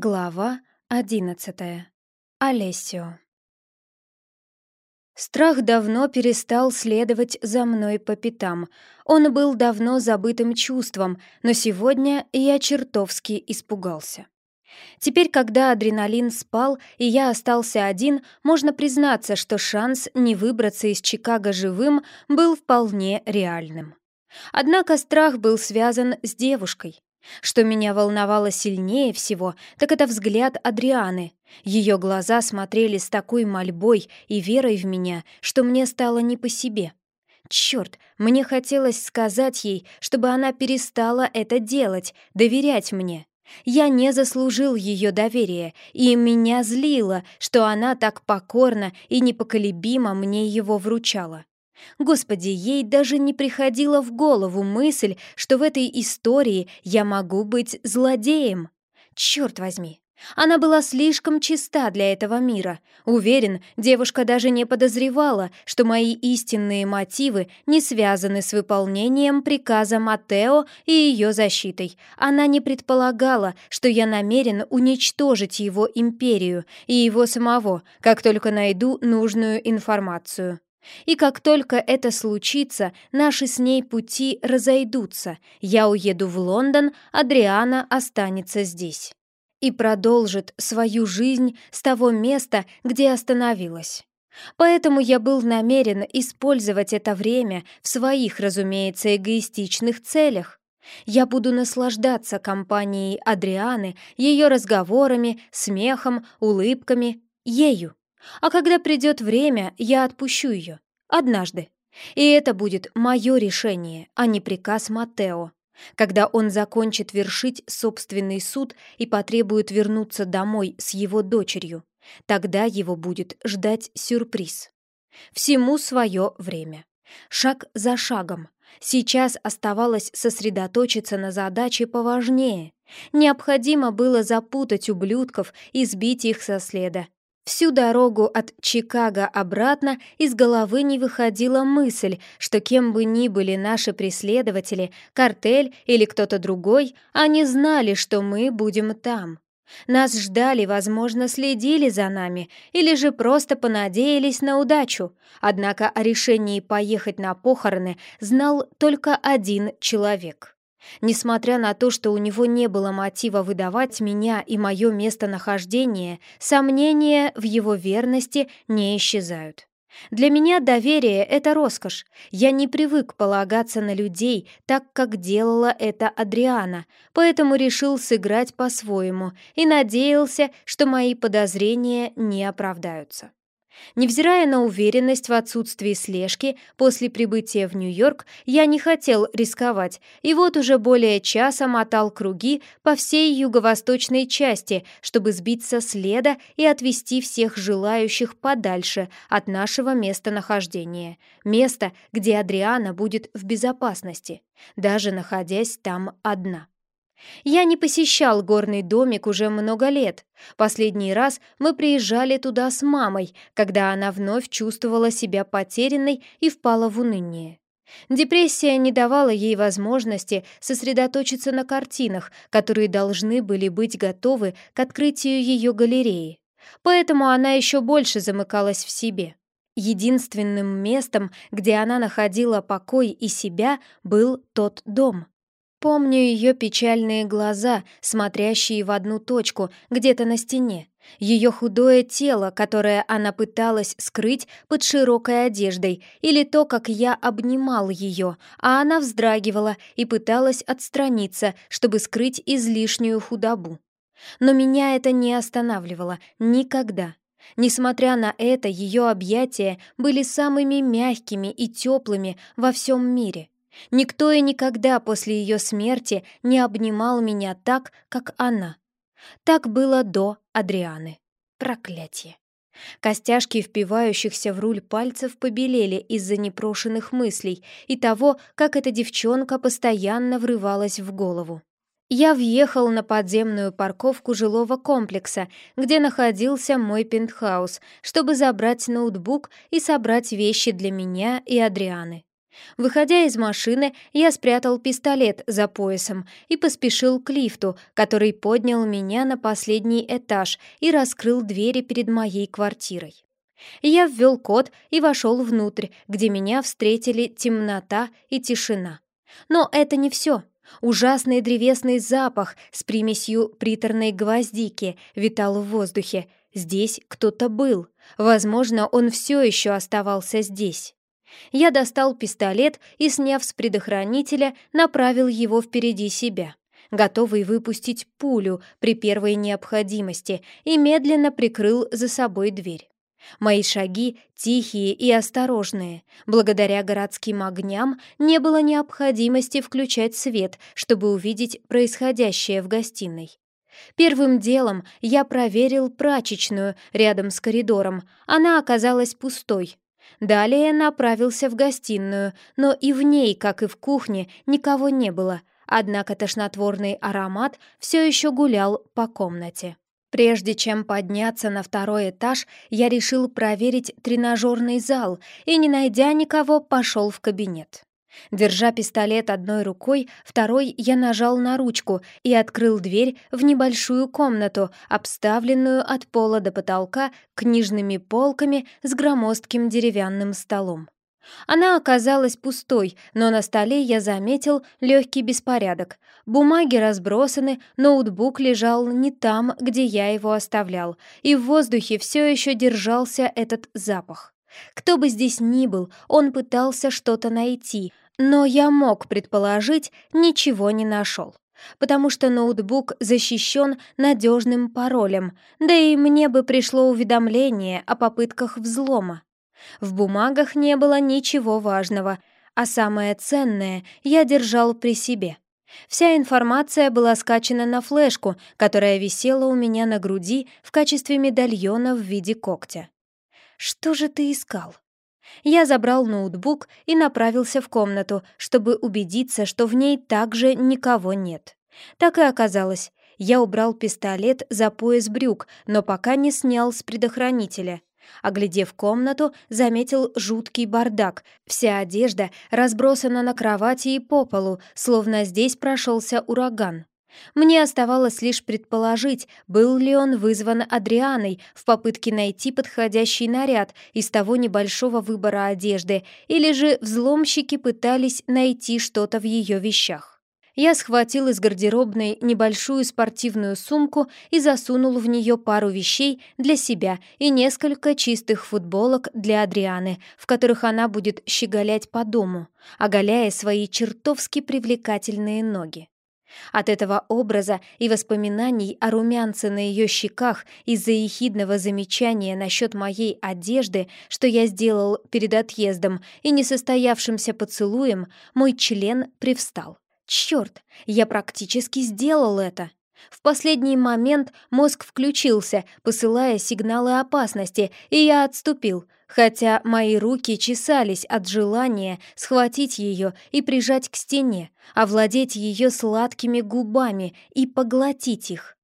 Глава одиннадцатая. Олесио. Страх давно перестал следовать за мной по пятам. Он был давно забытым чувством, но сегодня я чертовски испугался. Теперь, когда адреналин спал и я остался один, можно признаться, что шанс не выбраться из Чикаго живым был вполне реальным. Однако страх был связан с девушкой. Что меня волновало сильнее всего, так это взгляд Адрианы. Ее глаза смотрели с такой мольбой и верой в меня, что мне стало не по себе. Черт, мне хотелось сказать ей, чтобы она перестала это делать, доверять мне. Я не заслужил ее доверия, и меня злило, что она так покорно и непоколебимо мне его вручала. Господи, ей даже не приходила в голову мысль, что в этой истории я могу быть злодеем. Черт возьми, она была слишком чиста для этого мира. Уверен, девушка даже не подозревала, что мои истинные мотивы не связаны с выполнением приказа Матео и ее защитой. Она не предполагала, что я намерен уничтожить его империю и его самого, как только найду нужную информацию. И как только это случится, наши с ней пути разойдутся. Я уеду в Лондон, Адриана останется здесь. И продолжит свою жизнь с того места, где остановилась. Поэтому я был намерен использовать это время в своих, разумеется, эгоистичных целях. Я буду наслаждаться компанией Адрианы, ее разговорами, смехом, улыбками, ею. А когда придет время, я отпущу ее. Однажды. И это будет мое решение, а не приказ Матео. Когда он закончит вершить собственный суд и потребует вернуться домой с его дочерью, тогда его будет ждать сюрприз. Всему свое время. Шаг за шагом. Сейчас оставалось сосредоточиться на задаче поважнее. Необходимо было запутать ублюдков и сбить их со следа, Всю дорогу от Чикаго обратно из головы не выходила мысль, что кем бы ни были наши преследователи, картель или кто-то другой, они знали, что мы будем там. Нас ждали, возможно, следили за нами или же просто понадеялись на удачу. Однако о решении поехать на похороны знал только один человек. Несмотря на то, что у него не было мотива выдавать меня и мое местонахождение, сомнения в его верности не исчезают. Для меня доверие — это роскошь. Я не привык полагаться на людей, так как делала это Адриана, поэтому решил сыграть по-своему и надеялся, что мои подозрения не оправдаются. Невзирая на уверенность в отсутствии слежки, после прибытия в Нью-Йорк я не хотел рисковать, и вот уже более часа мотал круги по всей юго-восточной части, чтобы сбить со следа и отвести всех желающих подальше от нашего местонахождения. Место, где Адриана будет в безопасности, даже находясь там одна. Я не посещал горный домик уже много лет. Последний раз мы приезжали туда с мамой, когда она вновь чувствовала себя потерянной и впала в уныние. Депрессия не давала ей возможности сосредоточиться на картинах, которые должны были быть готовы к открытию ее галереи. Поэтому она еще больше замыкалась в себе. Единственным местом, где она находила покой и себя, был тот дом. Помню ее печальные глаза, смотрящие в одну точку, где-то на стене. Ее худое тело, которое она пыталась скрыть под широкой одеждой, или то, как я обнимал ее, а она вздрагивала и пыталась отстраниться, чтобы скрыть излишнюю худобу. Но меня это не останавливало никогда. Несмотря на это, ее объятия были самыми мягкими и теплыми во всем мире — Никто и никогда после ее смерти не обнимал меня так, как она. Так было до Адрианы. Проклятие. Костяшки впивающихся в руль пальцев побелели из-за непрошенных мыслей и того, как эта девчонка постоянно врывалась в голову. Я въехал на подземную парковку жилого комплекса, где находился мой пентхаус, чтобы забрать ноутбук и собрать вещи для меня и Адрианы. Выходя из машины, я спрятал пистолет за поясом и поспешил к лифту, который поднял меня на последний этаж и раскрыл двери перед моей квартирой. Я ввел код и вошел внутрь, где меня встретили темнота и тишина. Но это не все. Ужасный древесный запах с примесью приторной гвоздики витал в воздухе. Здесь кто-то был. Возможно, он все еще оставался здесь. Я достал пистолет и, сняв с предохранителя, направил его впереди себя, готовый выпустить пулю при первой необходимости, и медленно прикрыл за собой дверь. Мои шаги тихие и осторожные. Благодаря городским огням не было необходимости включать свет, чтобы увидеть происходящее в гостиной. Первым делом я проверил прачечную рядом с коридором. Она оказалась пустой. Далее направился в гостиную, но и в ней, как и в кухне, никого не было, однако тошнотворный аромат все еще гулял по комнате. Прежде чем подняться на второй этаж, я решил проверить тренажерный зал и, не найдя никого, пошел в кабинет. Держа пистолет одной рукой, второй я нажал на ручку и открыл дверь в небольшую комнату, обставленную от пола до потолка книжными полками с громоздким деревянным столом. Она оказалась пустой, но на столе я заметил легкий беспорядок. Бумаги разбросаны, ноутбук лежал не там, где я его оставлял, и в воздухе все еще держался этот запах. Кто бы здесь ни был, он пытался что-то найти, но я мог предположить, ничего не нашел. Потому что ноутбук защищен надежным паролем, да и мне бы пришло уведомление о попытках взлома. В бумагах не было ничего важного, а самое ценное я держал при себе. Вся информация была скачана на флешку, которая висела у меня на груди в качестве медальона в виде когтя. «Что же ты искал?» Я забрал ноутбук и направился в комнату, чтобы убедиться, что в ней также никого нет. Так и оказалось. Я убрал пистолет за пояс брюк, но пока не снял с предохранителя. Оглядев комнату, заметил жуткий бардак. Вся одежда разбросана на кровати и по полу, словно здесь прошелся ураган. Мне оставалось лишь предположить, был ли он вызван Адрианой в попытке найти подходящий наряд из того небольшого выбора одежды, или же взломщики пытались найти что-то в ее вещах. Я схватил из гардеробной небольшую спортивную сумку и засунул в нее пару вещей для себя и несколько чистых футболок для Адрианы, в которых она будет щеголять по дому, оголяя свои чертовски привлекательные ноги. От этого образа и воспоминаний о румянце на ее щеках из-за ехидного замечания насчет моей одежды, что я сделал перед отъездом и несостоявшимся поцелуем, мой член привстал. Черт, я практически сделал это. В последний момент мозг включился, посылая сигналы опасности, и я отступил, хотя мои руки чесались от желания схватить ее и прижать к стене, овладеть ее сладкими губами и поглотить их.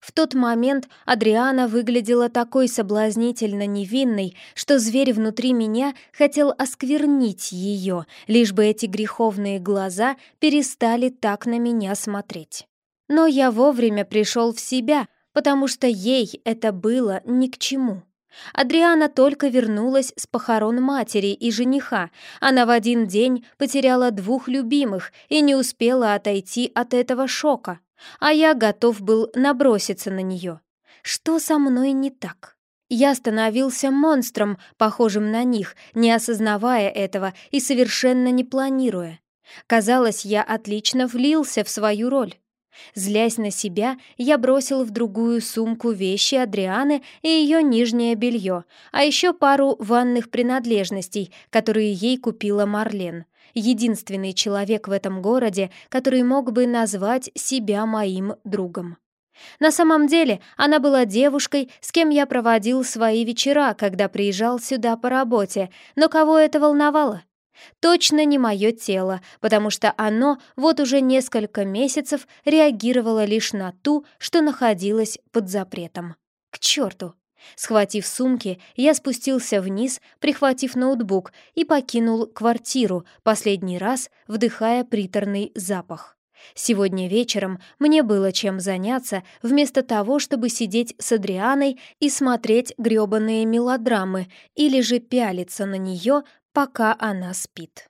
В тот момент Адриана выглядела такой соблазнительно невинной, что зверь внутри меня хотел осквернить ее, лишь бы эти греховные глаза перестали так на меня смотреть. Но я вовремя пришел в себя, потому что ей это было ни к чему. Адриана только вернулась с похорон матери и жениха. Она в один день потеряла двух любимых и не успела отойти от этого шока. А я готов был наброситься на нее. Что со мной не так? Я становился монстром, похожим на них, не осознавая этого и совершенно не планируя. Казалось, я отлично влился в свою роль. Злясь на себя, я бросил в другую сумку вещи Адрианы и ее нижнее белье, а еще пару ванных принадлежностей, которые ей купила Марлен. Единственный человек в этом городе, который мог бы назвать себя моим другом. На самом деле, она была девушкой, с кем я проводил свои вечера, когда приезжал сюда по работе, но кого это волновало? Точно не мое тело, потому что оно вот уже несколько месяцев реагировало лишь на ту, что находилась под запретом. К черту! Схватив сумки, я спустился вниз, прихватив ноутбук, и покинул квартиру, последний раз вдыхая приторный запах. Сегодня вечером мне было чем заняться, вместо того, чтобы сидеть с Адрианой и смотреть грёбаные мелодрамы или же пялиться на нее, пока она спит.